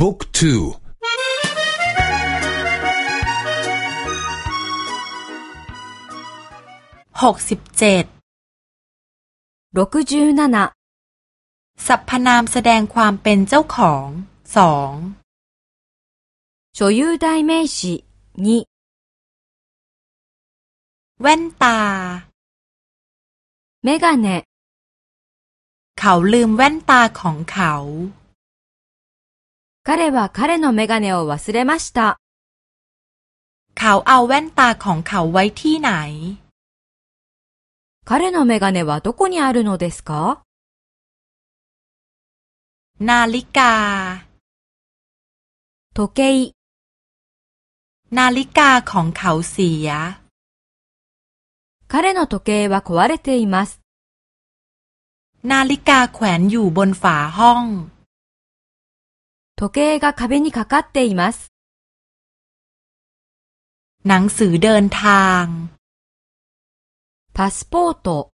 บุ๊กทูหกสิบเจ็ดสรรพนามแสดงความเป็นเจ้าของสอง所有代名詞2แว่นตาメガネเขาลืมแว่นตาของเขา 彼は彼のメガネを忘れました。เขาเอาแว่นตาของเขาไว้ที่ไหน彼のメガネはどこにあるのですかนาฬิกา時計นาฬิกาของเขาเสีย彼の時計は壊れています。นาฬิกาแขวนอยู่บนฝาห้อง 時計が壁にかかっています。หนังสือเดินทางパスポート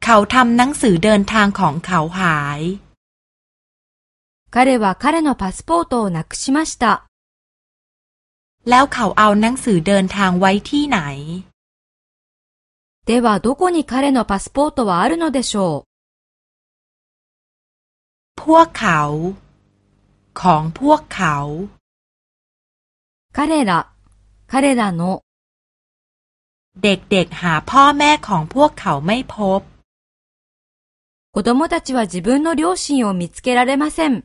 เขาทำหนังสือเดินทางของเขาหาย彼は彼のパスポートをなくしました。แล้วเขาเอาหนังสือเดินทางไว้ที่ไหนではどこに彼のパスポートはあるのでしょうพวกเขา ของพวกเขา彼ら彼らのเด็กๆหาพ่อแม่ของพวกเขาไม่พบ子供たちは自分の両親を見つけられません。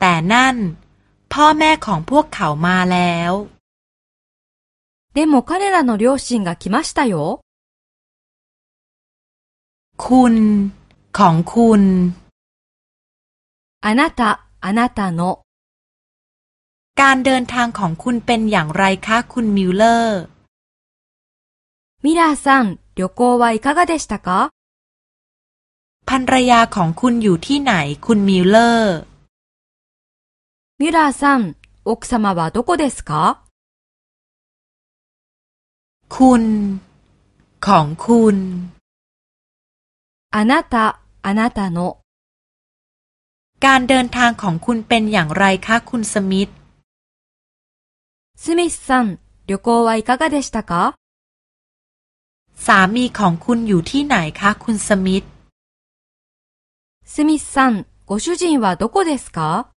แต่นั่น พ่อแม่ของพวกเขามาแล้ว でも彼らの両親が来ましたよ。คุณ ของคุณあなた あなたのการเดินทางของคุณเป็นอย่างไรคะคุณมิลเลอร์มิลาさん旅行はいかがでしたかภรรยาของคุณอยู่ที่ไหนคุณมิลเลอร์มิลาさん奥様はどこですかคุณ ของคุณあなたあなたの การเดินทางของคุณเป็นอย่างไรคะคุณสมิธสมิธさん旅行はいかがでしたかสามีของคุณอยู่ที่ไหนคะคุณสมิธสมิธさんご主人はどこですか